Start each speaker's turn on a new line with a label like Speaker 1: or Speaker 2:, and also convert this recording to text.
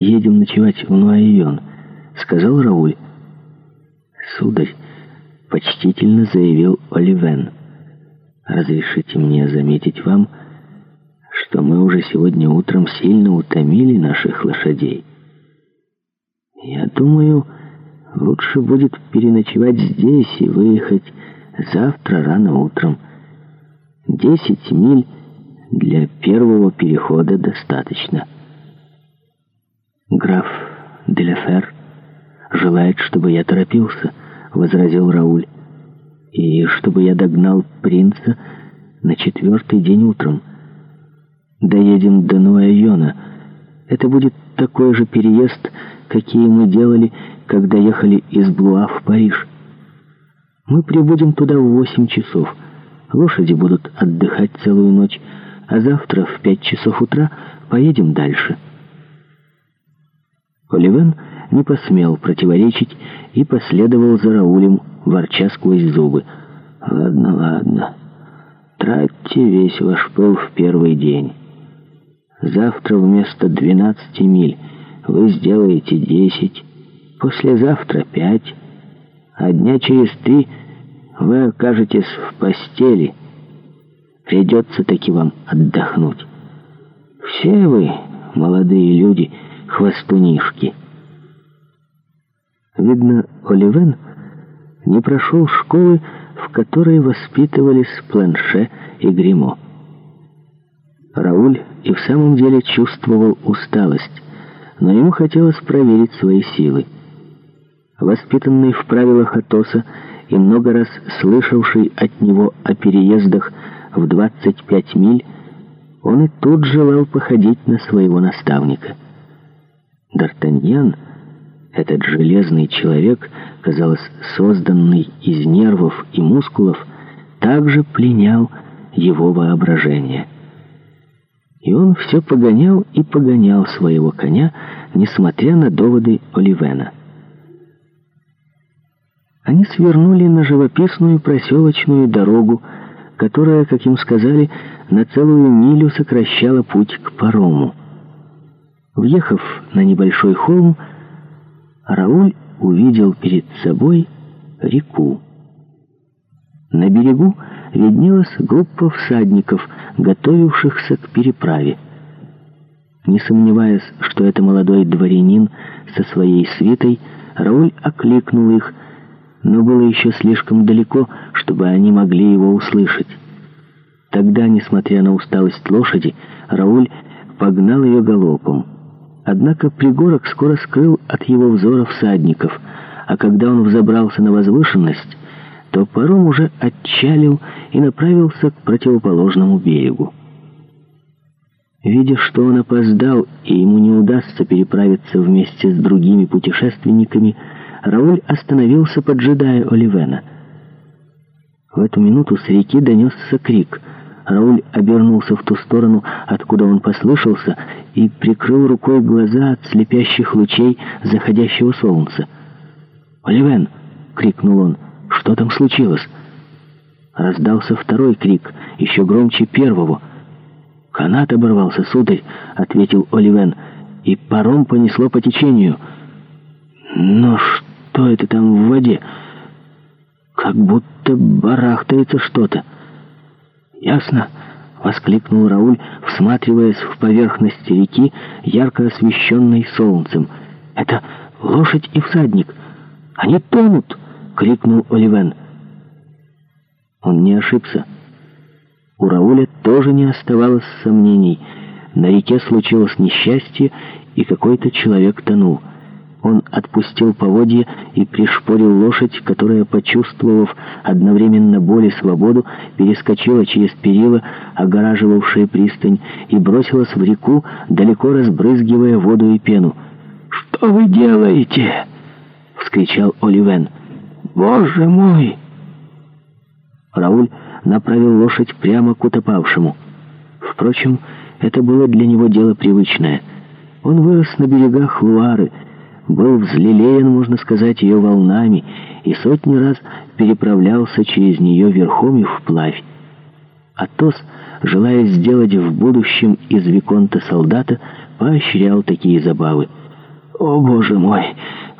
Speaker 1: едем ночевать в Нуайон», — сказал Рауль. «Сударь», — почтительно заявил Оливен, — «разрешите мне заметить вам, что мы уже сегодня утром сильно утомили наших лошадей. Я думаю, лучше будет переночевать здесь и выехать завтра рано утром. Десять миль для первого перехода достаточно». Граф دلفر желает, чтобы я торопился», — возразил Рауль. «И чтобы я догнал принца на четвертый день утром. Доедем до Нуайона. Это будет такой же переезд, какие мы делали, когда ехали из Блуа в Париж. Мы прибудем туда в восемь часов. Лошади будут отдыхать целую ночь, а завтра в пять часов утра поедем дальше». Поливан не посмел противоречить и последовал за Раулем, ворча сквозь зубы. «Ладно, ладно. Тратьте весь ваш пыл в первый день. Завтра вместо 12 миль вы сделаете 10, послезавтра 5, а дня через три вы окажетесь в постели. Придется таки вам отдохнуть. Все вы, молодые люди, — хвостунишки. Видно, Оливен не прошел школы, в которой воспитывались Планше и Гримо. Рауль и в самом деле чувствовал усталость, но ему хотелось проверить свои силы. Воспитанный в правилах Атоса и много раз слышавший от него о переездах в 25 миль, он и тут желал походить на своего наставника — Д'Артаньян, этот железный человек, казалось, созданный из нервов и мускулов, также пленял его воображение. И он все погонял и погонял своего коня, несмотря на доводы Оливена. Они свернули на живописную проселочную дорогу, которая, как им сказали, на целую милю сокращала путь к парому. Въехав на небольшой холм, Рауль увидел перед собой реку. На берегу виднелась группа всадников, готовившихся к переправе. Не сомневаясь, что это молодой дворянин со своей свитой, Рауль окликнул их, но было еще слишком далеко, чтобы они могли его услышать. Тогда, несмотря на усталость лошади, Рауль погнал ее галопом. Однако пригорок скоро скрыл от его взоров всадников, а когда он взобрался на возвышенность, то паром уже отчалил и направился к противоположному берегу. Видя, что он опоздал и ему не удастся переправиться вместе с другими путешественниками, Рауль остановился, поджидая Оливена. В эту минуту с реки донесся крик — Рауль обернулся в ту сторону, откуда он послышался, и прикрыл рукой глаза от слепящих лучей заходящего солнца. «Оливен!» — крикнул он. «Что там случилось?» Раздался второй крик, еще громче первого. «Канат оборвался, сударь!» — ответил Оливен. «И паром понесло по течению». «Но что это там в воде? Как будто барахтается что-то!» «Ясно!» — воскликнул Рауль, всматриваясь в поверхность реки, ярко освещенной солнцем. «Это лошадь и всадник! Они тонут!» — крикнул Оливен. Он не ошибся. У Рауля тоже не оставалось сомнений. На реке случилось несчастье, и какой-то человек тонул — он отпустил поводья и пришпорил лошадь, которая, почувствовав одновременно боль и свободу, перескочила через перила, огораживавшие пристань, и бросилась в реку, далеко разбрызгивая воду и пену. «Что вы делаете?» — вскричал Оливен. «Боже мой!» Рауль направил лошадь прямо к утопавшему. Впрочем, это было для него дело привычное. Он вырос на берегах Луары — был взлелеян, можно сказать, ее волнами, и сотни раз переправлялся через нее верхом и вплавь. Атос, желая сделать в будущем из Виконта солдата, поощрял такие забавы. «О, боже мой!»